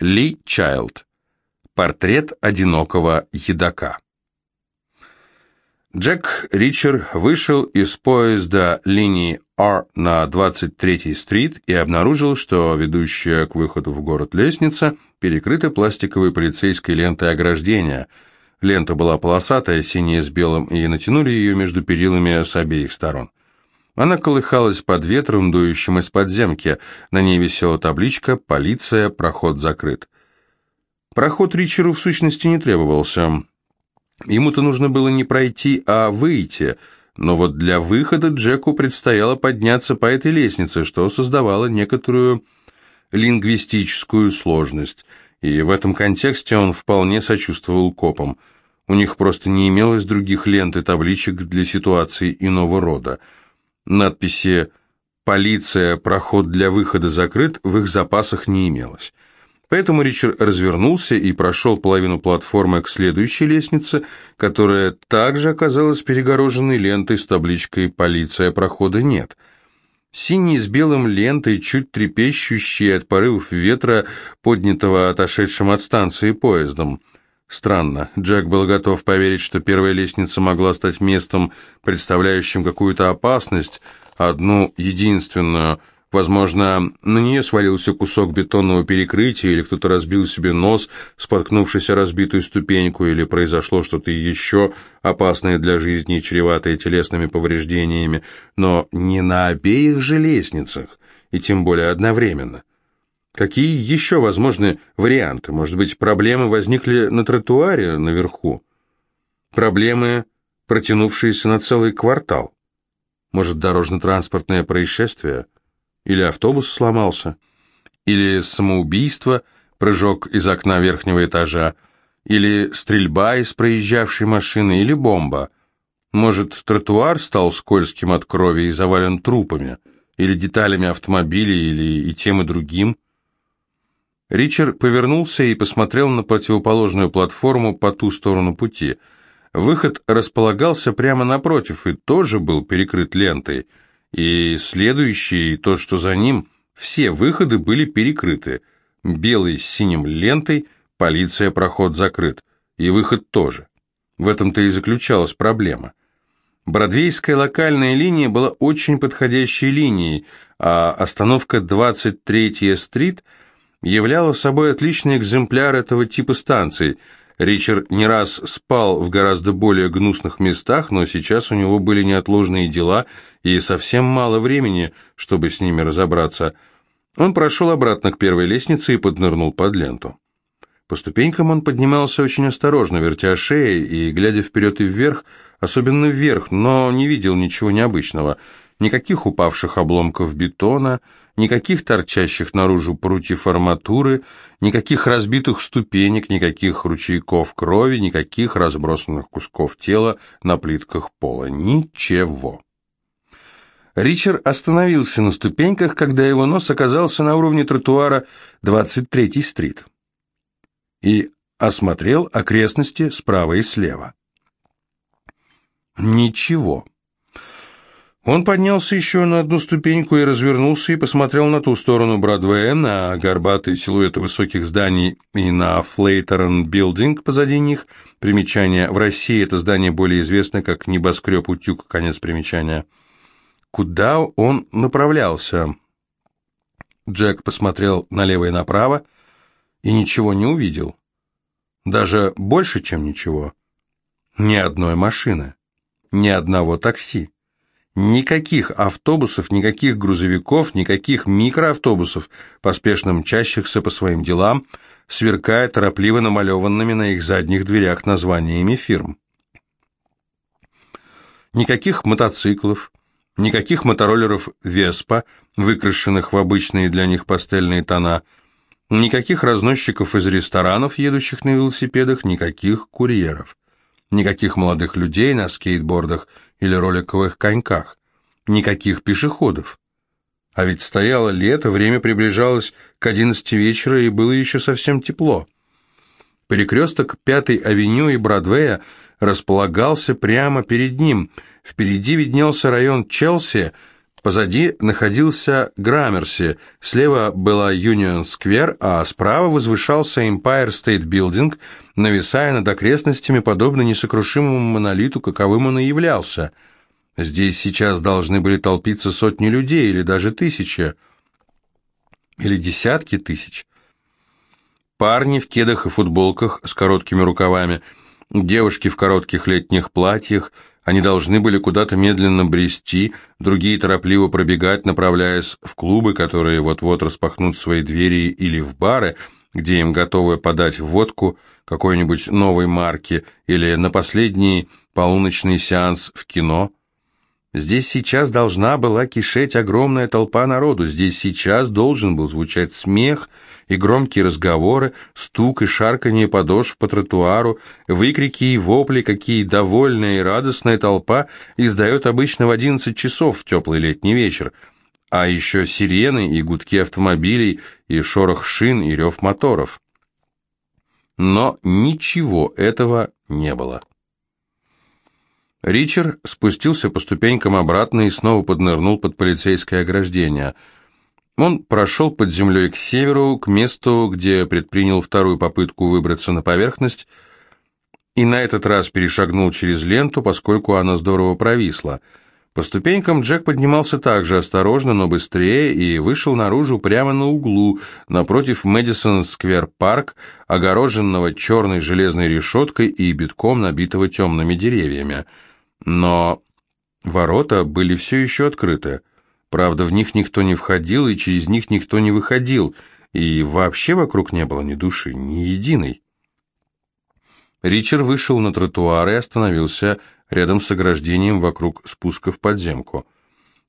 Ли Чайлд. Портрет одинокого едока. Джек Ричер вышел из поезда линии R на 23-й стрит и обнаружил, что ведущая к выходу в город лестница перекрыта пластиковой полицейской лентой ограждения. Лента была полосатая, синяя с белым, и натянули ее между перилами с обеих сторон. Она колыхалась под ветром, дующим из подземки. На ней висела табличка «Полиция, проход закрыт». Проход Ричеру в сущности не требовался. Ему-то нужно было не пройти, а выйти, но вот для выхода Джеку предстояло подняться по этой лестнице, что создавало некоторую лингвистическую сложность, и в этом контексте он вполне сочувствовал копам. У них просто не имелось других лент и табличек для ситуации иного рода. Надписи «Полиция, проход для выхода закрыт» в их запасах не имелось. Поэтому Ричард развернулся и прошел половину платформы к следующей лестнице, которая также оказалась перегороженной лентой с табличкой «Полиция, прохода нет». Синий с белым лентой, чуть трепещущий от порывов ветра, поднятого отошедшим от станции поездом. Странно, Джек был готов поверить, что первая лестница могла стать местом, представляющим какую-то опасность, одну единственную – Возможно, на нее свалился кусок бетонного перекрытия, или кто-то разбил себе нос, споткнувшись о разбитую ступеньку, или произошло что-то еще опасное для жизни и чреватое телесными повреждениями, но не на обеих же лестницах, и тем более одновременно. Какие еще возможны варианты? Может быть, проблемы возникли на тротуаре наверху? Проблемы, протянувшиеся на целый квартал? Может, дорожно-транспортное происшествие – или автобус сломался, или самоубийство, прыжок из окна верхнего этажа, или стрельба из проезжавшей машины, или бомба. Может, тротуар стал скользким от крови и завален трупами, или деталями автомобиля, или и тем, и другим. Ричард повернулся и посмотрел на противоположную платформу по ту сторону пути. Выход располагался прямо напротив и тоже был перекрыт лентой – и следующий, и тот, что за ним, все выходы были перекрыты. Белый с синим лентой, полиция, проход закрыт. И выход тоже. В этом-то и заключалась проблема. Бродвейская локальная линия была очень подходящей линией, а остановка 23-я стрит являла собой отличный экземпляр этого типа станций – Ричард не раз спал в гораздо более гнусных местах, но сейчас у него были неотложные дела и совсем мало времени, чтобы с ними разобраться. Он прошел обратно к первой лестнице и поднырнул под ленту. По ступенькам он поднимался очень осторожно, вертя шеей и глядя вперед и вверх, особенно вверх, но не видел ничего необычного. Никаких упавших обломков бетона, никаких торчащих наружу прутьев арматуры, никаких разбитых ступенек, никаких ручейков крови, никаких разбросанных кусков тела на плитках пола. Ничего. Ричард остановился на ступеньках, когда его нос оказался на уровне тротуара 23-й стрит и осмотрел окрестности справа и слева. Ничего. Он поднялся еще на одну ступеньку и развернулся и посмотрел на ту сторону Бродвея, на горбатые силуэты высоких зданий и на Флейтерон Билдинг позади них. Примечание. В России это здание более известно как небоскреб «Утюг», конец примечания. Куда он направлялся? Джек посмотрел налево и направо и ничего не увидел. Даже больше, чем ничего. Ни одной машины, ни одного такси. Никаких автобусов, никаких грузовиков, никаких микроавтобусов, поспешно мчащихся по своим делам, сверкая торопливо намалеванными на их задних дверях названиями фирм. Никаких мотоциклов, никаких мотороллеров «Веспа», выкрашенных в обычные для них пастельные тона, никаких разносчиков из ресторанов, едущих на велосипедах, никаких курьеров. Никаких молодых людей на скейтбордах или роликовых коньках. Никаких пешеходов. А ведь стояло лето, время приближалось к одиннадцати вечера и было еще совсем тепло. Перекресток Пятой авеню и Бродвея располагался прямо перед ним. Впереди виднелся район Челси, Позади находился Граммерси, слева была Юнион Сквер, а справа возвышался Building, нависая над окрестностями, подобно несокрушимому монолиту, каковым он и являлся. Здесь сейчас должны были толпиться сотни людей, или даже тысячи, или десятки тысяч. Парни в кедах и футболках с короткими рукавами, девушки в коротких летних платьях – они должны были куда-то медленно брести, другие торопливо пробегать, направляясь в клубы, которые вот-вот распахнут свои двери, или в бары, где им готовы подать водку какой-нибудь новой марки, или на последний полуночный сеанс в кино – Здесь сейчас должна была кишеть огромная толпа народу, здесь сейчас должен был звучать смех и громкие разговоры, стук и шарканье подошв по тротуару, выкрики и вопли, какие довольная и радостная толпа издает обычно в одиннадцать часов в теплый летний вечер, а еще сирены и гудки автомобилей, и шорох шин, и рев моторов. Но ничего этого не было. Ричард спустился по ступенькам обратно и снова поднырнул под полицейское ограждение. Он прошел под землей к северу, к месту, где предпринял вторую попытку выбраться на поверхность, и на этот раз перешагнул через ленту, поскольку она здорово провисла. По ступенькам Джек поднимался также осторожно, но быстрее, и вышел наружу прямо на углу, напротив Мэдисон-сквер-парк, огороженного черной железной решеткой и битком набитого темными деревьями. Но ворота были все еще открыты. Правда, в них никто не входил, и через них никто не выходил, и вообще вокруг не было ни души, ни единой. Ричард вышел на тротуар и остановился рядом с ограждением вокруг спуска в подземку.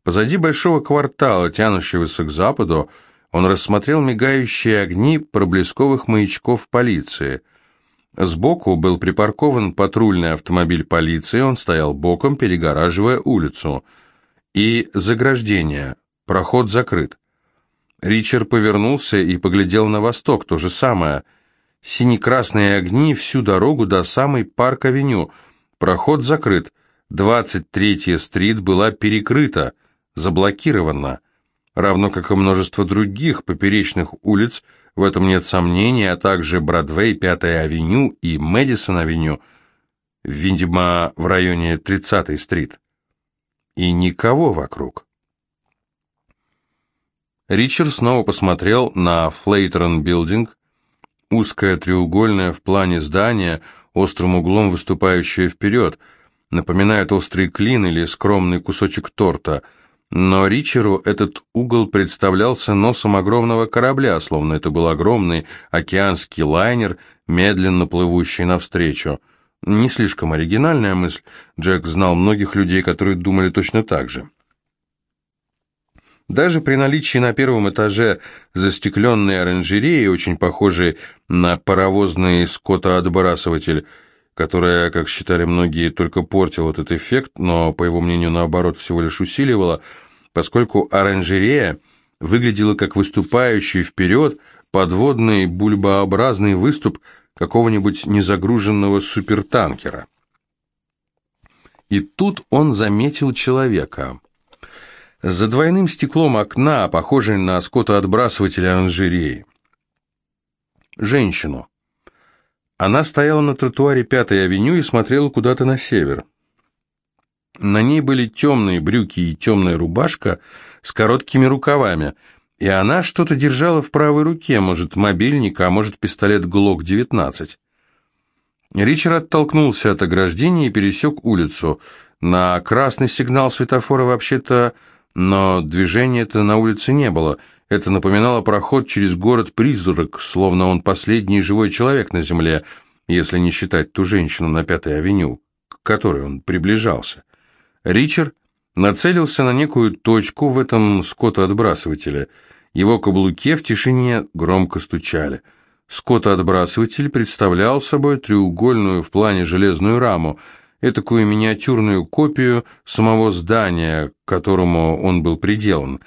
Позади большого квартала, тянущегося к западу, он рассмотрел мигающие огни проблесковых маячков полиции – Сбоку был припаркован патрульный автомобиль полиции, он стоял боком, перегораживая улицу. И заграждение, проход закрыт. Ричард повернулся и поглядел на восток, то же самое. Сине-красные огни всю дорогу до самой парк-авеню. Проход закрыт. 23-я стрит была перекрыта, заблокирована, равно как и множество других поперечных улиц, в этом нет сомнений, а также Бродвей, Пятая авеню и Мэдисон-авеню, видимо, в районе 30-й стрит. И никого вокруг. Ричард снова посмотрел на Флейтерн Билдинг, узкое треугольное в плане здание, острым углом выступающее вперед, напоминает острый клин или скромный кусочек торта – но Ричеру этот угол представлялся носом огромного корабля, словно это был огромный океанский лайнер, медленно плывущий навстречу. Не слишком оригинальная мысль, Джек знал многих людей, которые думали точно так же. Даже при наличии на первом этаже застекленной оранжереи, очень похожей на паровозный скотоотбрасыватель, которая, как считали многие, только портила этот эффект, но, по его мнению, наоборот, всего лишь усиливала – поскольку оранжерея выглядела как выступающий вперед подводный бульбообразный выступ какого-нибудь незагруженного супертанкера. И тут он заметил человека. За двойным стеклом окна, похожей на скотоотбрасыватель оранжереи. Женщину. Она стояла на тротуаре Пятой авеню и смотрела куда-то на север. На ней были темные брюки и темная рубашка с короткими рукавами, и она что-то держала в правой руке, может, мобильник, а может, пистолет ГЛОК-19. Ричард оттолкнулся от ограждения и пересек улицу. На красный сигнал светофора вообще-то, но движения-то на улице не было. Это напоминало проход через город-призрак, словно он последний живой человек на земле, если не считать ту женщину на Пятой авеню, к которой он приближался. Ричард нацелился на некую точку в этом скотоотбрасывателе. Его каблуки в тишине громко стучали. Скотоотбрасыватель представлял собой треугольную в плане железную раму, этакую миниатюрную копию самого здания, к которому он был приделан,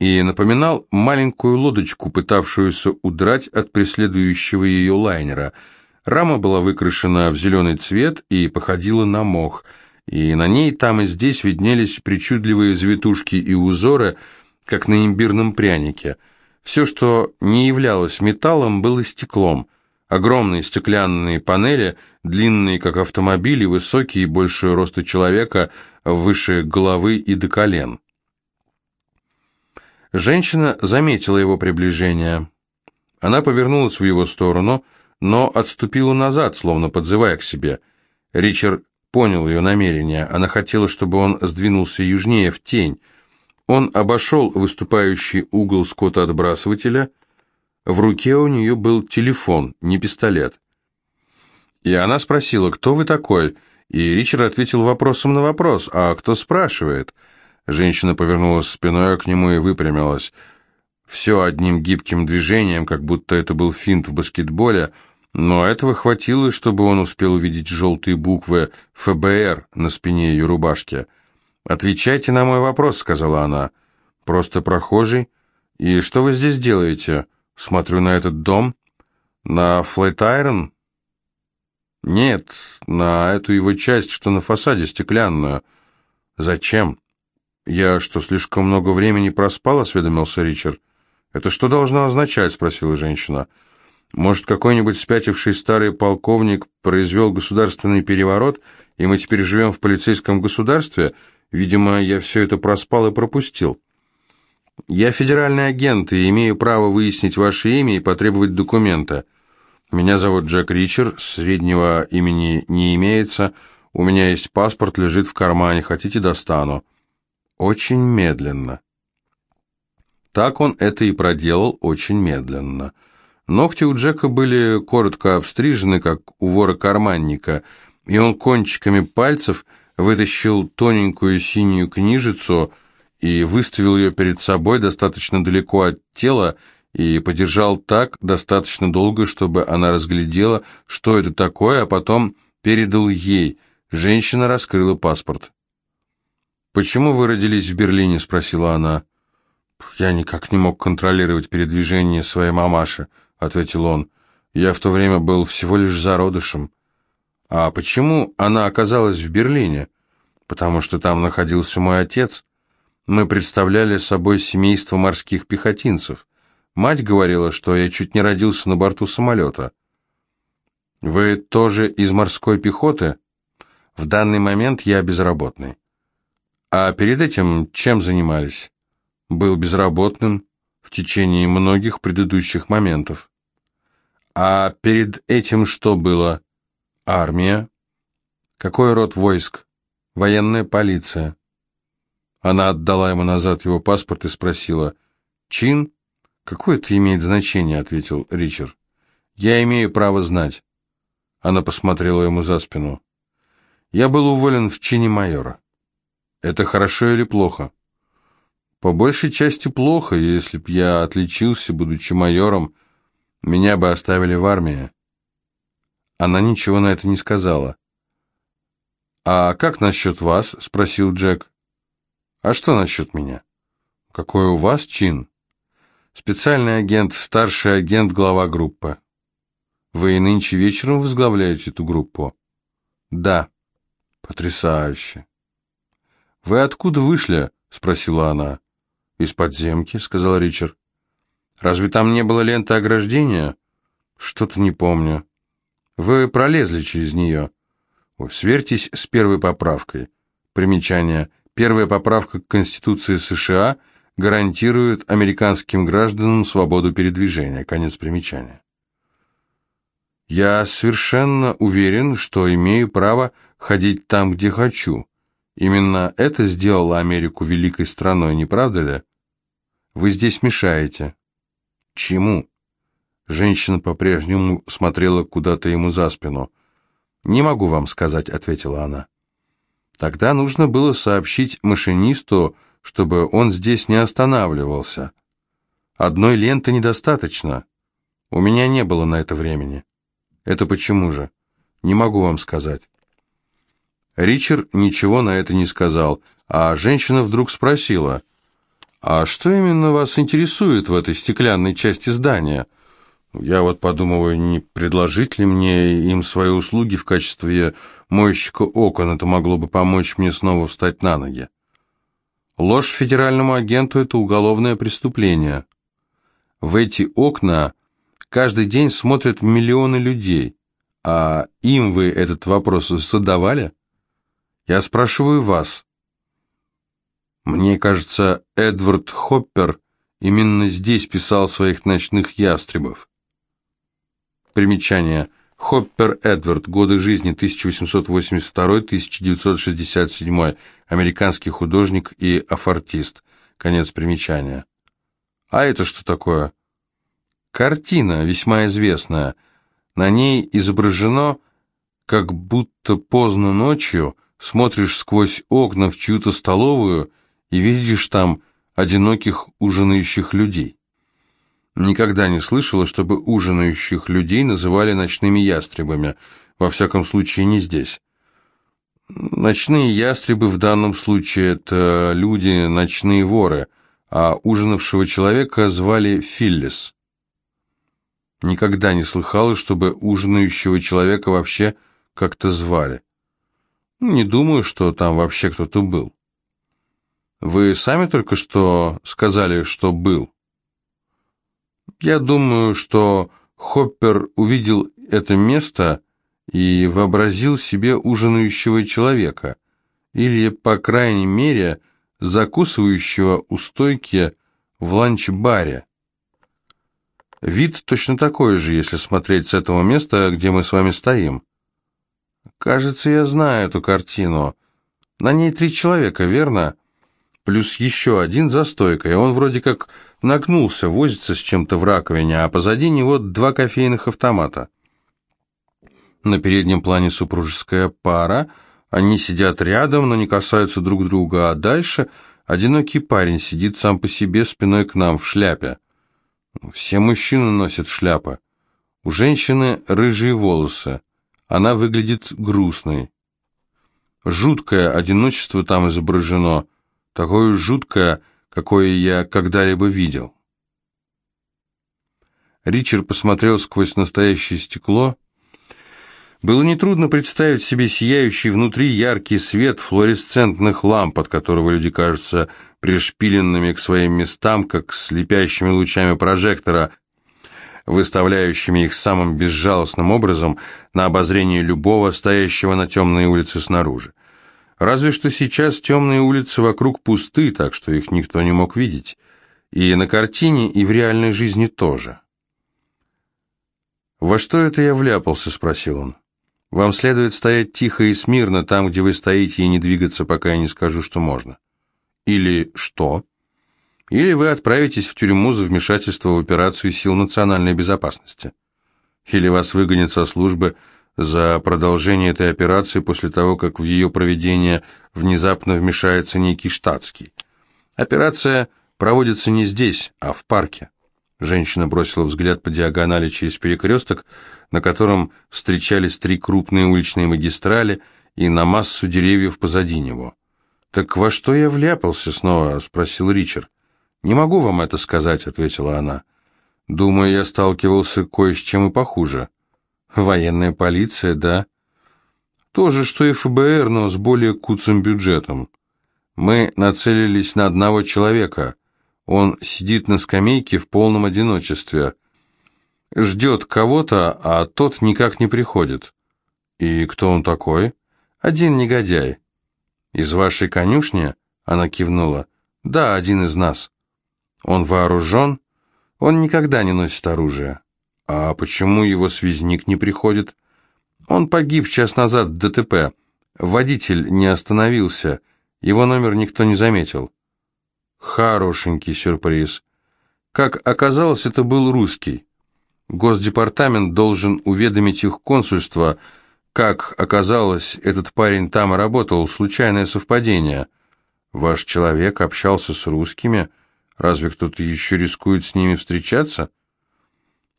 и напоминал маленькую лодочку, пытавшуюся удрать от преследующего ее лайнера. Рама была выкрашена в зеленый цвет и походила на мох – и на ней там и здесь виднелись причудливые завитушки и узоры, как на имбирном прянике. Все, что не являлось металлом, было стеклом. Огромные стеклянные панели, длинные, как автомобили, высокие, больше роста человека, выше головы и до колен. Женщина заметила его приближение. Она повернулась в его сторону, но отступила назад, словно подзывая к себе. Ричард понял ее намерение. Она хотела, чтобы он сдвинулся южнее, в тень. Он обошел выступающий угол скотоотбрасывателя. В руке у нее был телефон, не пистолет. И она спросила, кто вы такой? И Ричард ответил вопросом на вопрос, а кто спрашивает? Женщина повернулась спиной к нему и выпрямилась. Все одним гибким движением, как будто это был финт в баскетболе, но этого хватило, чтобы он успел увидеть желтые буквы «ФБР» на спине ее рубашки. «Отвечайте на мой вопрос», — сказала она. «Просто прохожий? И что вы здесь делаете? Смотрю на этот дом? На Флэт-Айрон?» «Нет, на эту его часть, что на фасаде, стеклянную». «Зачем?» «Я что, слишком много времени проспал?» — осведомился Ричард. «Это что должно означать?» — спросила женщина. «Может, какой-нибудь спятивший старый полковник произвел государственный переворот, и мы теперь живем в полицейском государстве? Видимо, я все это проспал и пропустил». «Я федеральный агент и имею право выяснить ваше имя и потребовать документа. Меня зовут Джек Ричард, среднего имени не имеется, у меня есть паспорт, лежит в кармане, хотите достану». «Очень медленно». Так он это и проделал очень медленно. Ногти у Джека были коротко обстрижены, как у вора-карманника, и он кончиками пальцев вытащил тоненькую синюю книжицу и выставил ее перед собой достаточно далеко от тела и подержал так достаточно долго, чтобы она разглядела, что это такое, а потом передал ей. Женщина раскрыла паспорт. «Почему вы родились в Берлине?» – спросила она. «Я никак не мог контролировать передвижение своей мамаши», — ответил он. «Я в то время был всего лишь зародышем». «А почему она оказалась в Берлине?» «Потому что там находился мой отец. Мы представляли собой семейство морских пехотинцев. Мать говорила, что я чуть не родился на борту самолета». «Вы тоже из морской пехоты?» «В данный момент я безработный». «А перед этим чем занимались?» был безработным в течение многих предыдущих моментов. А перед этим что было? Армия? Какой род войск? Военная полиция. Она отдала ему назад его паспорт и спросила, «Чин?» «Какое это имеет значение?» — ответил Ричард. «Я имею право знать». Она посмотрела ему за спину. «Я был уволен в чине майора». «Это хорошо или плохо?» По большей части плохо, если б я отличился, будучи майором, меня бы оставили в армии. Она ничего на это не сказала. «А как насчет вас?» — спросил Джек. «А что насчет меня?» «Какой у вас чин?» «Специальный агент, старший агент, глава группы». «Вы и нынче вечером возглавляете эту группу?» «Да». «Потрясающе». «Вы откуда вышли?» — спросила она. «Из подземки», — сказал Ричард. «Разве там не было ленты ограждения?» «Что-то не помню». «Вы пролезли через нее». «Сверьтесь с первой поправкой». Примечание. Первая поправка к Конституции США гарантирует американским гражданам свободу передвижения. Конец примечания. Я совершенно уверен, что имею право ходить там, где хочу. Именно это сделало Америку великой страной, не правда ли? Вы здесь мешаете. Чему? Женщина по-прежнему смотрела куда-то ему за спину. Не могу вам сказать, ответила она. Тогда нужно было сообщить машинисту, чтобы он здесь не останавливался. Одной ленты недостаточно. У меня не было на это времени. Это почему же? Не могу вам сказать. Ричард ничего на это не сказал, а женщина вдруг спросила, «А что именно вас интересует в этой стеклянной части здания?» Я вот подумываю, не предложить ли мне им свои услуги в качестве мойщика окон, это могло бы помочь мне снова встать на ноги. Ложь федеральному агенту – это уголовное преступление. В эти окна каждый день смотрят миллионы людей, а им вы этот вопрос задавали? Я спрашиваю вас. Мне кажется, Эдвард Хоппер именно здесь писал своих ночных ястребов. Примечание. Хоппер Эдвард. Годы жизни 1882-1967. Американский художник и афортист. Конец примечания. А это что такое? Картина, весьма известная. На ней изображено, как будто поздно ночью смотришь сквозь окна в чью-то столовую и видишь там одиноких ужинающих людей. Никогда не слышала, чтобы ужинающих людей называли ночными ястребами, во всяком случае не здесь. Ночные ястребы в данном случае это люди, ночные воры, а ужинавшего человека звали Филлис. Никогда не слыхала, чтобы ужинающего человека вообще как-то звали. Не думаю, что там вообще кто-то был. Вы сами только что сказали, что был. Я думаю, что Хоппер увидел это место и вообразил себе ужинающего человека, или, по крайней мере, закусывающего у стойки в ланч-баре. Вид точно такой же, если смотреть с этого места, где мы с вами стоим. Кажется, я знаю эту картину. На ней три человека, верно? Плюс еще один за стойкой. Он вроде как нагнулся, возится с чем-то в раковине, а позади него два кофейных автомата. На переднем плане супружеская пара, они сидят рядом, но не касаются друг друга, а дальше одинокий парень сидит сам по себе спиной к нам в шляпе. Все мужчины носят шляпы. У женщины рыжие волосы. Она выглядит грустной. Жуткое одиночество там изображено – такое жуткое, какое я когда-либо видел. Ричард посмотрел сквозь настоящее стекло. Было нетрудно представить себе сияющий внутри яркий свет флуоресцентных ламп, от которого люди кажутся пришпиленными к своим местам, как слепящими лучами прожектора, выставляющими их самым безжалостным образом на обозрение любого, стоящего на темной улице снаружи. Разве что сейчас темные улицы вокруг пусты, так что их никто не мог видеть. И на картине, и в реальной жизни тоже. «Во что это я вляпался?» – спросил он. «Вам следует стоять тихо и смирно там, где вы стоите, и не двигаться, пока я не скажу, что можно». «Или что?» «Или вы отправитесь в тюрьму за вмешательство в операцию сил национальной безопасности». «Или вас выгонят со службы за продолжение этой операции после того, как в ее проведение внезапно вмешается некий штатский. Операция проводится не здесь, а в парке. Женщина бросила взгляд по диагонали через перекресток, на котором встречались три крупные уличные магистрали и на массу деревьев позади него. «Так во что я вляпался снова?» — спросил Ричард. «Не могу вам это сказать», — ответила она. «Думаю, я сталкивался кое с чем и похуже». Военная полиция, да. То же, что и ФБР, но с более куцым бюджетом. Мы нацелились на одного человека. Он сидит на скамейке в полном одиночестве. Ждет кого-то, а тот никак не приходит. И кто он такой? Один негодяй. Из вашей конюшни? Она кивнула. Да, один из нас. Он вооружен? Он никогда не носит оружие. А почему его связник не приходит? Он погиб час назад в ДТП. Водитель не остановился. Его номер никто не заметил. Хорошенький сюрприз. Как оказалось, это был русский. Госдепартамент должен уведомить их консульство. Как оказалось, этот парень там работал. Случайное совпадение. Ваш человек общался с русскими. Разве кто-то еще рискует с ними встречаться? —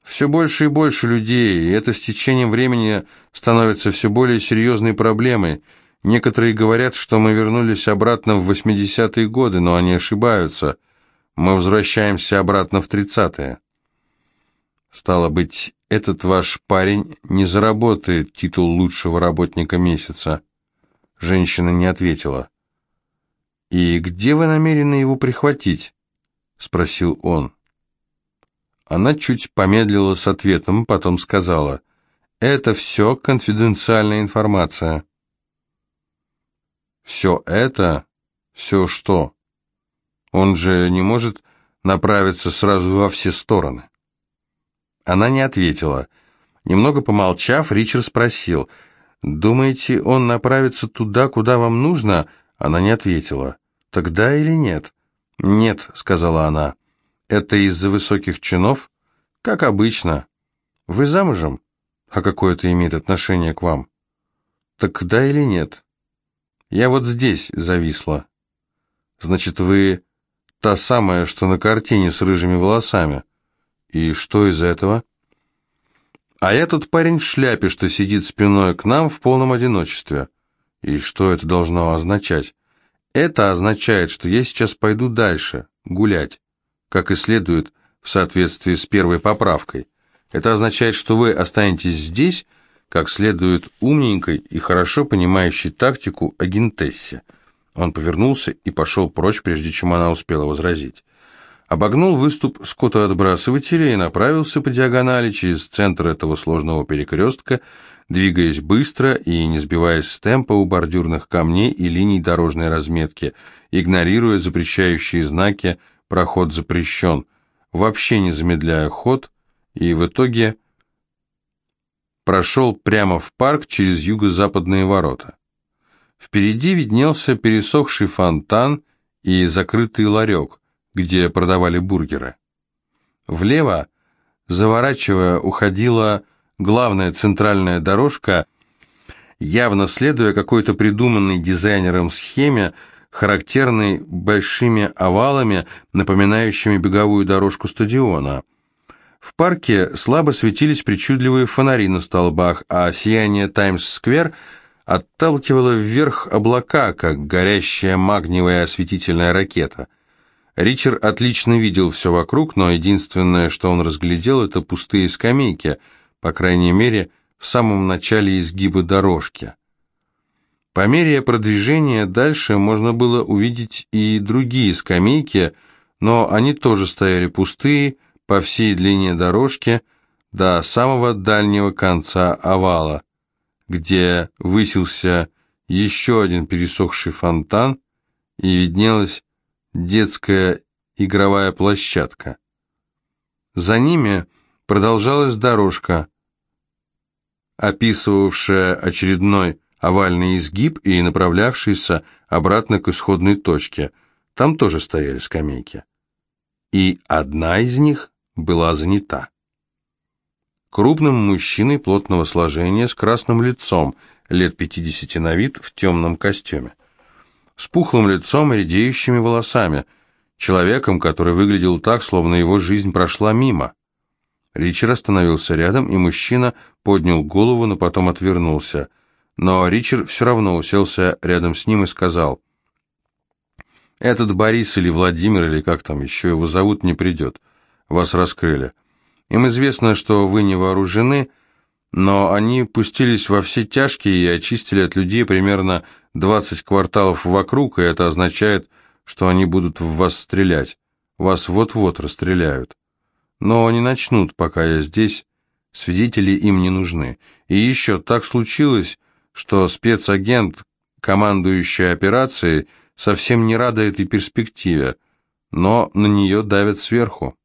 все больше и больше людей, и это с течением времени становится все более серьезной проблемой. Некоторые говорят, что мы вернулись обратно в 80-е годы, но они ошибаются. Мы возвращаемся обратно в 30-е. Стало быть, этот ваш парень не заработает титул лучшего работника месяца. Женщина не ответила. «И где вы намерены его прихватить?» — спросил он. Она чуть помедлила с ответом, потом сказала, «Это все конфиденциальная информация». «Все это? Все что? Он же не может направиться сразу во все стороны». Она не ответила. Немного помолчав, Ричард спросил, «Думаете, он направится туда, куда вам нужно?» Она не ответила. «Тогда или нет?» «Нет», — сказала она. «Это из-за высоких чинов?» «Как обычно». «Вы замужем?» «А какое это имеет отношение к вам?» «Так да или нет?» «Я вот здесь зависла». «Значит, вы та самая, что на картине с рыжими волосами?» «И что из этого?» «А я тут парень в шляпе, что сидит спиной к нам в полном одиночестве». «И что это должно означать?» «Это означает, что я сейчас пойду дальше, гулять, как и следует в соответствии с первой поправкой. Это означает, что вы останетесь здесь, как следует умненькой и хорошо понимающей тактику агентессе». Он повернулся и пошел прочь, прежде чем она успела возразить обогнул выступ скотоотбрасывателя и направился по диагонали через центр этого сложного перекрестка, двигаясь быстро и не сбиваясь с темпа у бордюрных камней и линий дорожной разметки, игнорируя запрещающие знаки «Проход запрещен», вообще не замедляя ход, и в итоге прошел прямо в парк через юго-западные ворота. Впереди виднелся пересохший фонтан и закрытый ларек, где продавали бургеры. Влево, заворачивая, уходила главная центральная дорожка, явно следуя какой-то придуманной дизайнером схеме, характерной большими овалами, напоминающими беговую дорожку стадиона. В парке слабо светились причудливые фонари на столбах, а сияние Таймс-сквер отталкивало вверх облака, как горящая магниевая осветительная ракета – Ричард отлично видел все вокруг, но единственное, что он разглядел, это пустые скамейки, по крайней мере, в самом начале изгиба дорожки. По мере продвижения дальше можно было увидеть и другие скамейки, но они тоже стояли пустые по всей длине дорожки до самого дальнего конца овала, где высился еще один пересохший фонтан и виднелась детская игровая площадка. За ними продолжалась дорожка, описывавшая очередной овальный изгиб и направлявшийся обратно к исходной точке. Там тоже стояли скамейки. И одна из них была занята. Крупным мужчиной плотного сложения с красным лицом, лет 50 на вид, в темном костюме с пухлым лицом и редеющими волосами, человеком, который выглядел так, словно его жизнь прошла мимо. Ричард остановился рядом, и мужчина поднял голову, но потом отвернулся. Но Ричард все равно уселся рядом с ним и сказал, «Этот Борис или Владимир, или как там еще его зовут, не придет. Вас раскрыли. Им известно, что вы не вооружены, но они пустились во все тяжкие и очистили от людей примерно 20 кварталов вокруг, и это означает, что они будут в вас стрелять. Вас вот-вот расстреляют. Но не начнут, пока я здесь. Свидетели им не нужны. И еще так случилось, что спецагент, командующий операцией, совсем не рада этой перспективе, но на нее давят сверху.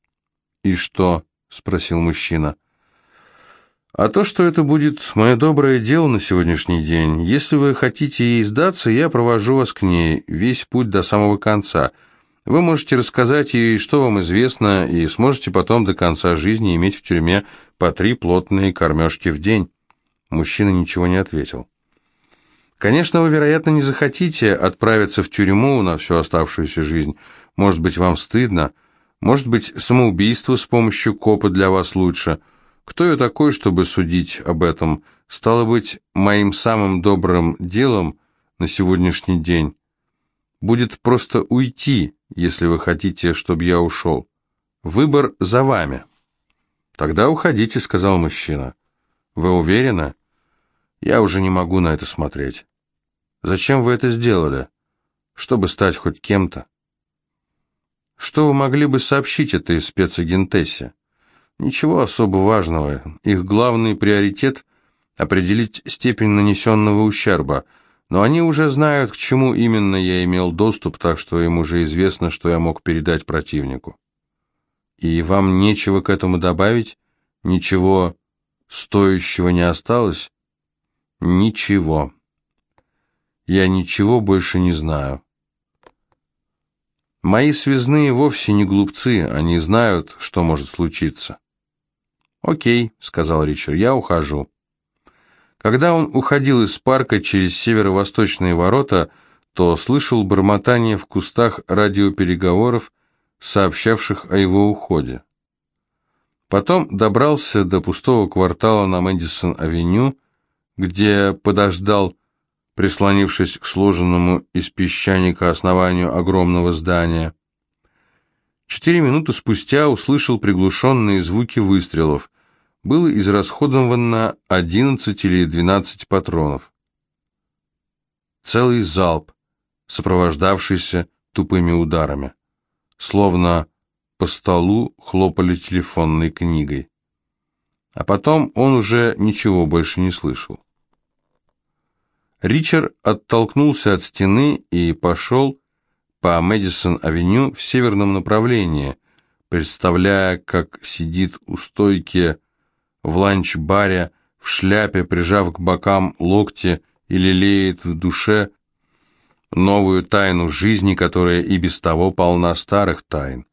«И что?» — спросил мужчина. — а то, что это будет мое доброе дело на сегодняшний день. Если вы хотите ей сдаться, я провожу вас к ней, весь путь до самого конца. Вы можете рассказать ей, что вам известно, и сможете потом до конца жизни иметь в тюрьме по три плотные кормежки в день». Мужчина ничего не ответил. «Конечно, вы, вероятно, не захотите отправиться в тюрьму на всю оставшуюся жизнь. Может быть, вам стыдно. Может быть, самоубийство с помощью копа для вас лучше». Кто я такой, чтобы судить об этом? Стало быть, моим самым добрым делом на сегодняшний день будет просто уйти, если вы хотите, чтобы я ушел. Выбор за вами. «Тогда уходите», — сказал мужчина. «Вы уверены?» «Я уже не могу на это смотреть». «Зачем вы это сделали?» «Чтобы стать хоть кем-то». «Что вы могли бы сообщить этой спецагентессе?» «Ничего особо важного. Их главный приоритет — определить степень нанесенного ущерба, но они уже знают, к чему именно я имел доступ, так что им уже известно, что я мог передать противнику». И вам нечего к этому добавить? Ничего стоящего не осталось? Ничего. Я ничего больше не знаю. Мои связные вовсе не глупцы, они знают, что может случиться. «Окей», — сказал Ричард, — «я ухожу». Когда он уходил из парка через северо-восточные ворота, то слышал бормотание в кустах радиопереговоров сообщавших о его уходе. Потом добрался до пустого квартала на Мэдисон-авеню, где подождал, прислонившись к сложенному из песчаника основанию огромного здания. Четыре минуты спустя услышал приглушенные звуки выстрелов. Было израсходовано 11 или 12 патронов. Целый залп, сопровождавшийся тупыми ударами словно по столу хлопали телефонной книгой. А потом он уже ничего больше не слышал. Ричард оттолкнулся от стены и пошел по Мэдисон-авеню в северном направлении, представляя, как сидит у стойки в ланч-баре, в шляпе, прижав к бокам локти и лелеет в душе новую тайну жизни, которая и без того полна старых тайн.